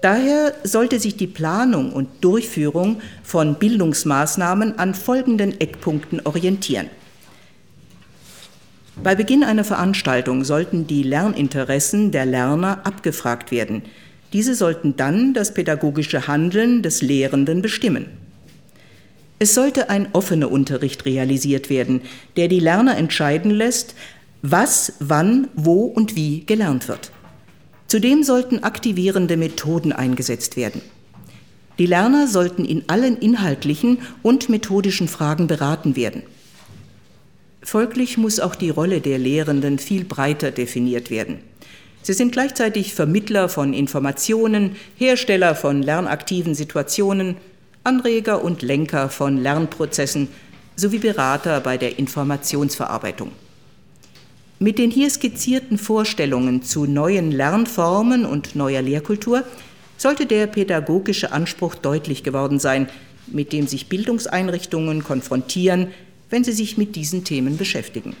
Daher sollte sich die Planung und Durchführung von Bildungsmaßnahmen an folgenden Eckpunkten orientieren. Bei Beginn einer Veranstaltung sollten die Lerninteressen der Lerner abgefragt werden. Diese sollten dann das pädagogische Handeln des Lehrenden bestimmen. Es sollte ein offener Unterricht realisiert werden, der die Lerner entscheiden lässt, was, wann, wo und wie gelernt wird. Zudem sollten aktivierende Methoden eingesetzt werden. Die Lerner sollten in allen inhaltlichen und methodischen Fragen beraten werden. Folglich muss auch die Rolle der Lehrenden viel breiter definiert werden. Sie sind gleichzeitig Vermittler von Informationen, Hersteller von lernaktiven Situationen, Anreger und Lenker von Lernprozessen sowie Berater bei der Informationsverarbeitung. Mit den hier skizzierten Vorstellungen zu neuen Lernformen und neuer Lehrkultur sollte der pädagogische Anspruch deutlich geworden sein, mit dem sich Bildungseinrichtungen konfrontieren, wenn sie sich mit diesen Themen beschäftigen.